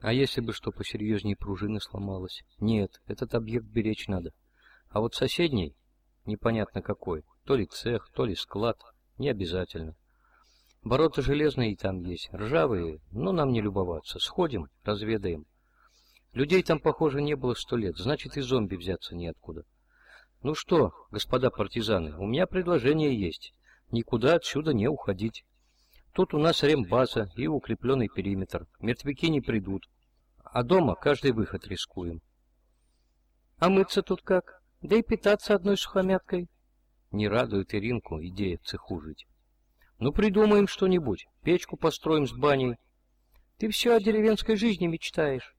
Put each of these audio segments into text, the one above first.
А если бы что посерьезнее пружины сломалось? Нет, этот объект беречь надо. А вот соседний, непонятно какой, то ли цех, то ли склад, не обязательно. Ворота железные там есть, ржавые, но нам не любоваться. Сходим, разведаем. Людей там, похоже, не было сто лет, значит и зомби взяться неоткуда. Ну что, господа партизаны, у меня предложение есть. Никуда отсюда не уходить. Тут у нас рембаза и укрепленный периметр. Мертвяки не придут. А дома каждый выход рискуем. А мыться тут как? Да и питаться одной сухомяткой. Не радует Иринку идея в цеху жить. Ну, придумаем что-нибудь. Печку построим с баней. Ты все о деревенской жизни мечтаешь.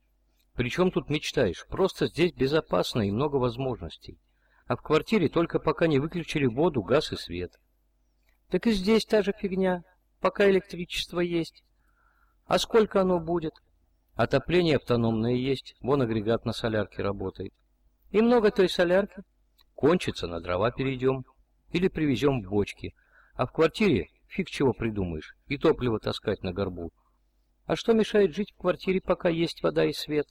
Причем тут мечтаешь? Просто здесь безопасно и много возможностей. А в квартире только пока не выключили воду, газ и свет. Так и здесь та же фигня, пока электричество есть. А сколько оно будет? Отопление автономное есть, вон агрегат на солярке работает. И много той солярки? Кончится, на дрова перейдем. Или привезем в бочки. А в квартире фиг чего придумаешь, и топливо таскать на горбу. А что мешает жить в квартире, пока есть вода и свет?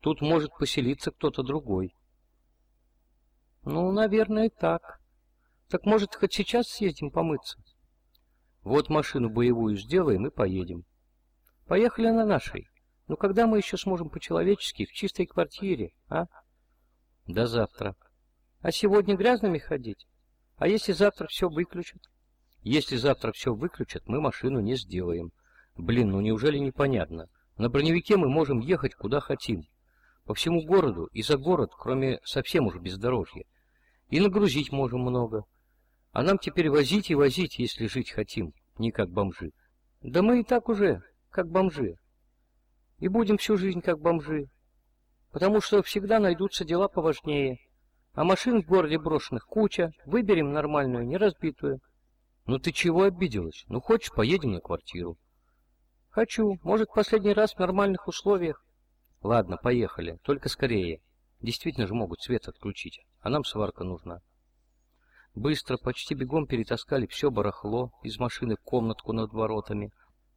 Тут может поселиться кто-то другой. Ну, наверное, так. Так может, хоть сейчас съездим помыться? Вот машину боевую сделаем и поедем. Поехали на нашей. Ну, когда мы еще сможем по-человечески в чистой квартире, а? До завтра. А сегодня грязными ходить? А если завтра все выключат? Если завтра все выключат, мы машину не сделаем. Блин, ну неужели непонятно? На броневике мы можем ехать куда хотим. По всему городу и за город, кроме совсем уже бездорожья. И нагрузить можем много. А нам теперь возить и возить, если жить хотим, не как бомжи. Да мы и так уже, как бомжи. И будем всю жизнь как бомжи. Потому что всегда найдутся дела поважнее. А машин в городе брошенных куча, выберем нормальную, не разбитую. Ну ты чего обиделась? Ну хочешь, поедем на квартиру. Хочу, может, последний раз в нормальных условиях. Ладно, поехали, только скорее. Действительно же могут свет отключить, а нам сварка нужна. Быстро, почти бегом перетаскали все барахло из машины в комнатку над воротами.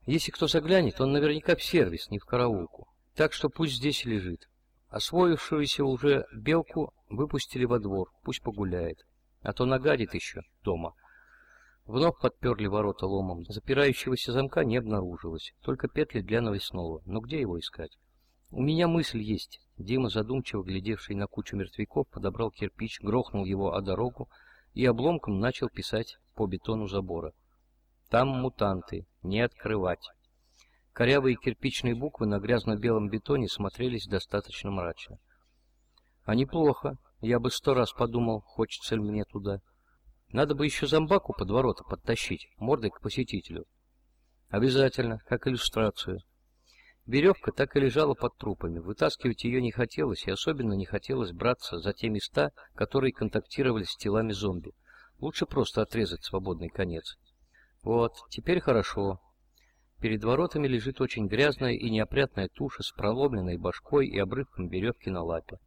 Если кто заглянет, он наверняка в сервис, не в караулку. Так что пусть здесь лежит. Освоившуюся уже белку выпустили во двор, пусть погуляет. А то нагадит еще дома. Вновь подперли ворота ломом. Запирающегося замка не обнаружилось, только петли для навесного. Но где его искать? У меня мысль есть. Дима, задумчиво глядевший на кучу мертвяков, подобрал кирпич, грохнул его о дорогу и обломком начал писать по бетону забора. Там мутанты, не открывать. Корявые кирпичные буквы на грязно-белом бетоне смотрелись достаточно мрачно. А неплохо. Я бы сто раз подумал, хочется ли мне туда. Надо бы еще зомбаку под ворота подтащить, мордой к посетителю. Обязательно, как иллюстрацию. Веревка так и лежала под трупами. Вытаскивать ее не хотелось, и особенно не хотелось браться за те места, которые контактировали с телами зомби. Лучше просто отрезать свободный конец. Вот, теперь хорошо. Перед воротами лежит очень грязная и неопрятная туша с проломленной башкой и обрывком веревки на лапе.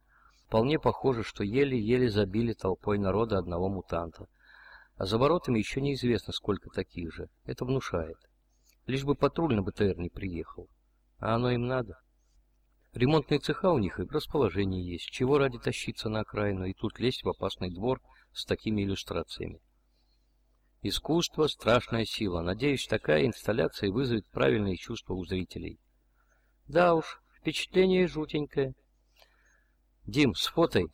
Вполне похоже, что еле-еле забили толпой народа одного мутанта. А за воротами еще неизвестно, сколько таких же. Это внушает. Лишь бы патруль на БТР не приехал. А оно им надо. Ремонтные цеха у них и в расположении есть. Чего ради тащиться на окраину и тут лезть в опасный двор с такими иллюстрациями? Искусство – страшная сила. Надеюсь, такая инсталляция вызовет правильные чувства у зрителей. Да уж, впечатление жутенькое. Дим, сфотай.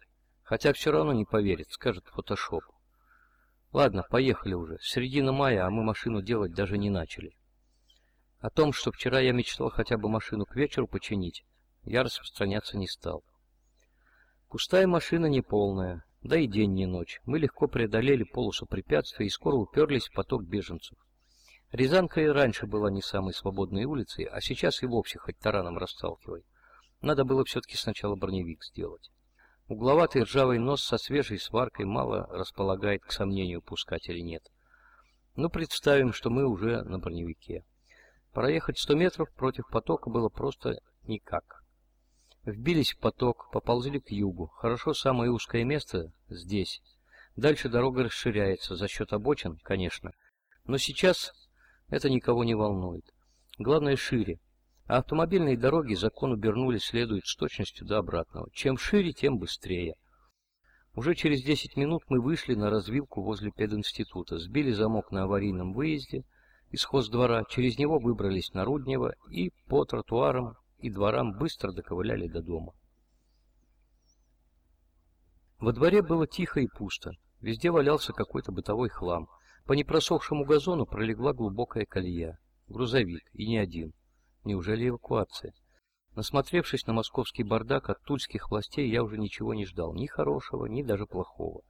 Хотя все равно не поверит, скажет фотошоп. Ладно, поехали уже. Середина мая, а мы машину делать даже не начали. О том, что вчера я мечтал хотя бы машину к вечеру починить, я распространяться не стал. Пустая машина не полная, да и день не ночь. Мы легко преодолели полосу препятствий и скоро уперлись в поток беженцев. Рязанка и раньше была не самой свободной улицей, а сейчас и вовсе хоть тараном расталкивай. Надо было все-таки сначала броневик сделать. Угловатый ржавый нос со свежей сваркой мало располагает к сомнению, пускать или нет. Но ну, представим, что мы уже на броневике. Проехать сто метров против потока было просто никак. Вбились в поток, поползли к югу. Хорошо, самое узкое место здесь. Дальше дорога расширяется за счет обочин, конечно. Но сейчас это никого не волнует. Главное шире. А автомобильные дороги закон убернули следует с точностью до обратного. Чем шире, тем быстрее. Уже через 10 минут мы вышли на развилку возле пединститута, сбили замок на аварийном выезде из хоздвора, через него выбрались на Руднево и по тротуарам и дворам быстро доковыляли до дома. Во дворе было тихо и пусто. Везде валялся какой-то бытовой хлам. По непросохшему газону пролегла глубокая колея. Грузовик, и не один. Неужели эвакуация? Насмотревшись на московский бардак от тульских властей, я уже ничего не ждал, ни хорошего, ни даже плохого.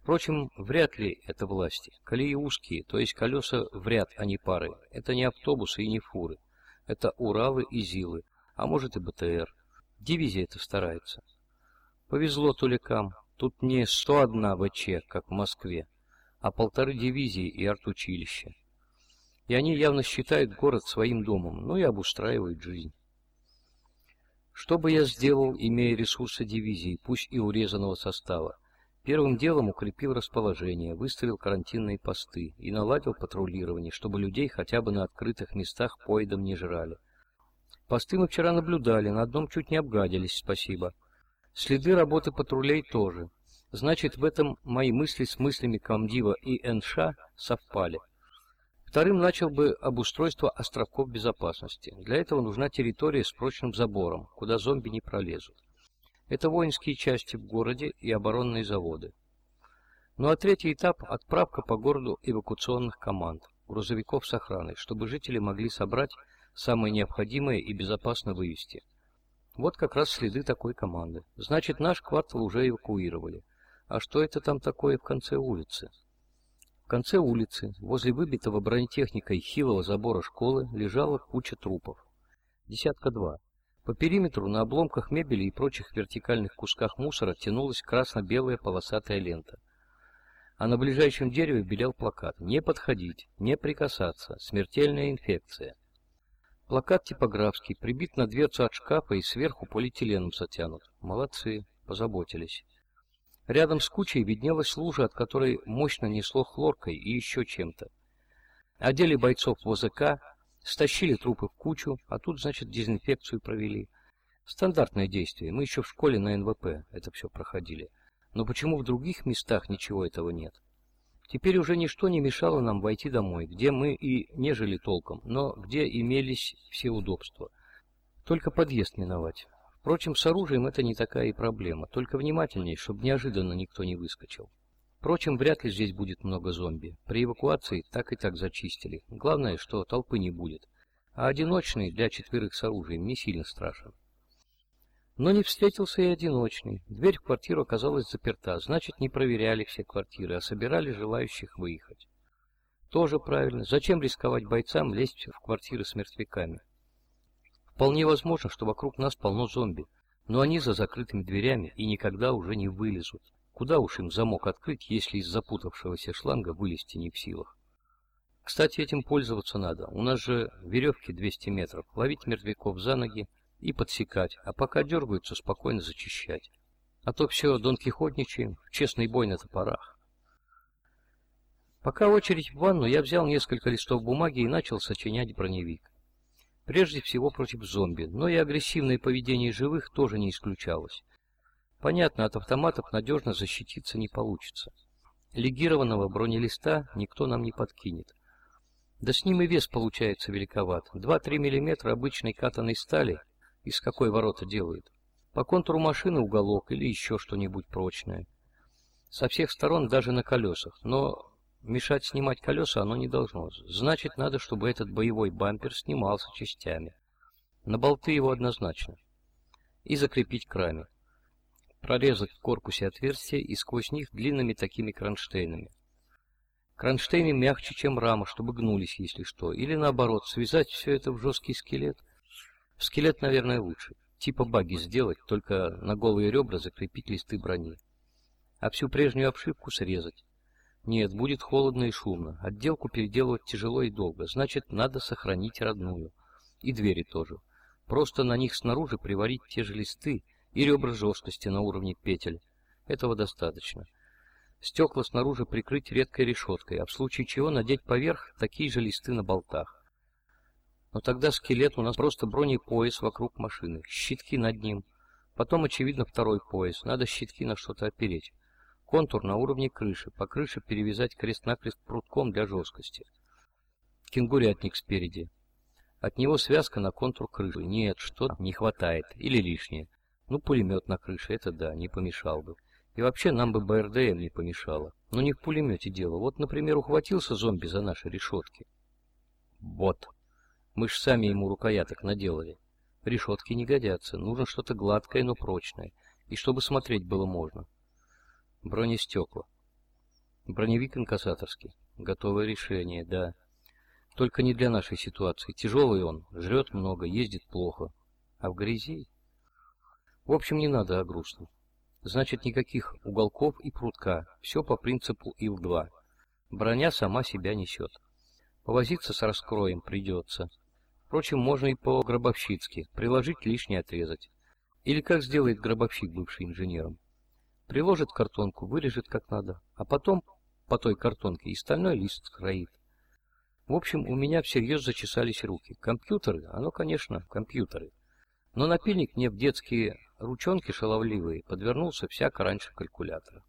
Впрочем, вряд ли это власти. Колеи узкие, то есть колеса в ряд, а не пары. Это не автобусы и не фуры. Это Уралы и Зилы, а может и БТР. Дивизия это старается. Повезло туликам. Тут не 101 ВЧ, как в Москве, а полторы дивизии и артучилища. И они явно считают город своим домом, ну и обустраивают жизнь. Что бы я сделал, имея ресурсы дивизии, пусть и урезанного состава? Первым делом укрепил расположение, выставил карантинные посты и наладил патрулирование, чтобы людей хотя бы на открытых местах поедом не жрали. Посты мы вчера наблюдали, на одном чуть не обгадились, спасибо. Следы работы патрулей тоже. Значит, в этом мои мысли с мыслями комдива и НШ совпали. Вторым начал бы обустройство островков безопасности. Для этого нужна территория с прочным забором, куда зомби не пролезут. Это воинские части в городе и оборонные заводы. Ну а третий этап – отправка по городу эвакуационных команд, грузовиков с охраной, чтобы жители могли собрать самое необходимое и безопасно вывести – вот как раз следы такой команды. Значит, наш квартал уже эвакуировали. А что это там такое в конце улицы? В конце улицы, возле выбитого бронетехникой хилого забора школы, лежала куча трупов. Десятка два. По периметру на обломках мебели и прочих вертикальных кусках мусора тянулась красно-белая полосатая лента. А на ближайшем дереве белел плакат «Не подходить, не прикасаться, смертельная инфекция». Плакат типографский, прибит на дверцу от шкафа и сверху полиэтиленом затянут. Молодцы, позаботились. Рядом с кучей виднелась лужа, от которой мощно несло хлоркой и еще чем-то. Одели бойцов в ОЗК, стащили трупы в кучу, а тут, значит, дезинфекцию провели. Стандартное действие. Мы еще в школе на НВП это все проходили. Но почему в других местах ничего этого нет? Теперь уже ничто не мешало нам войти домой, где мы и не жили толком, но где имелись все удобства. Только подъезд миновать. Впрочем, с оружием это не такая и проблема, только внимательней, чтобы неожиданно никто не выскочил. Впрочем, вряд ли здесь будет много зомби. При эвакуации так и так зачистили. Главное, что толпы не будет. А одиночный для четверых с оружием не сильно страшен. Но не встретился и одиночный. Дверь в квартиру оказалась заперта, значит, не проверяли все квартиры, а собирали желающих выехать. Тоже правильно. Зачем рисковать бойцам лезть в квартиры с мертвяками? Вполне возможно, что вокруг нас полно зомби, но они за закрытыми дверями и никогда уже не вылезут. Куда уж им замок открыть, если из запутавшегося шланга вылезти не в силах? Кстати, этим пользоваться надо. У нас же веревки 200 метров. Ловить мертвяков за ноги и подсекать, а пока дергаются, спокойно зачищать. А то все Дон Кихотничаем, в честный бой на топорах. Пока очередь в ванну, я взял несколько листов бумаги и начал сочинять броневик. Прежде всего против зомби, но и агрессивное поведение живых тоже не исключалось. Понятно, от автоматов надежно защититься не получится. Легированного бронелиста никто нам не подкинет. Да с ним и вес получается великоват. 2-3 мм обычной катанной стали из какой ворота делают. По контуру машины уголок или еще что-нибудь прочное. Со всех сторон даже на колесах, но мешать снимать колеса оно не должно. Значит, надо, чтобы этот боевой бампер снимался частями. На болты его однозначно. И закрепить к раме. Прорезать в корпусе отверстия и сквозь них длинными такими кронштейнами. Кронштейны мягче, чем рама, чтобы гнулись, если что. Или наоборот, связать все это в жесткий скелет Скелет, наверное, лучше. Типа баги сделать, только на голые ребра закрепить листы брони. А всю прежнюю обшивку срезать. Нет, будет холодно и шумно. Отделку переделывать тяжело и долго. Значит, надо сохранить родную. И двери тоже. Просто на них снаружи приварить те же листы и ребра жесткости на уровне петель. Этого достаточно. Стекла снаружи прикрыть редкой решеткой, а в случае чего надеть поверх такие же листы на болтах. Но тогда скелет у нас просто бронепояс вокруг машины, щитки над ним. Потом, очевидно, второй пояс. Надо щитки на что-то опереть. Контур на уровне крыши. По крыше перевязать крест-накрест прутком для жесткости. Кенгурятник спереди. От него связка на контур крыши. Нет, что не хватает. Или лишнее. Ну, пулемет на крыше, это да, не помешал бы. И вообще нам бы БРДМ не помешало. Но не в пулемете дело. Вот, например, ухватился зомби за наши решетки. Вот. Мы ж сами ему рукояток наделали. Решетки не годятся. Нужно что-то гладкое, но прочное. И чтобы смотреть было можно. Бронестекла. Броневик инкассаторский. Готовое решение, да. Только не для нашей ситуации. Тяжелый он, жрет много, ездит плохо. А в грязи? В общем, не надо о грустном. Значит, никаких уголков и прутка. Все по принципу ИЛ-2. Броня сама себя несет. Повозиться с раскроем придется. Впрочем, можно и по-гробовщицки. Приложить лишнее отрезать. Или как сделает гробовщик, бывший инженером. Приложит картонку, вырежет как надо, а потом по той картонке и стальной лист скроит. В общем, у меня всерьез зачесались руки. Компьютеры, оно, конечно, компьютеры. Но напильник мне в детские ручонки шаловливые подвернулся всяко раньше калькулятора.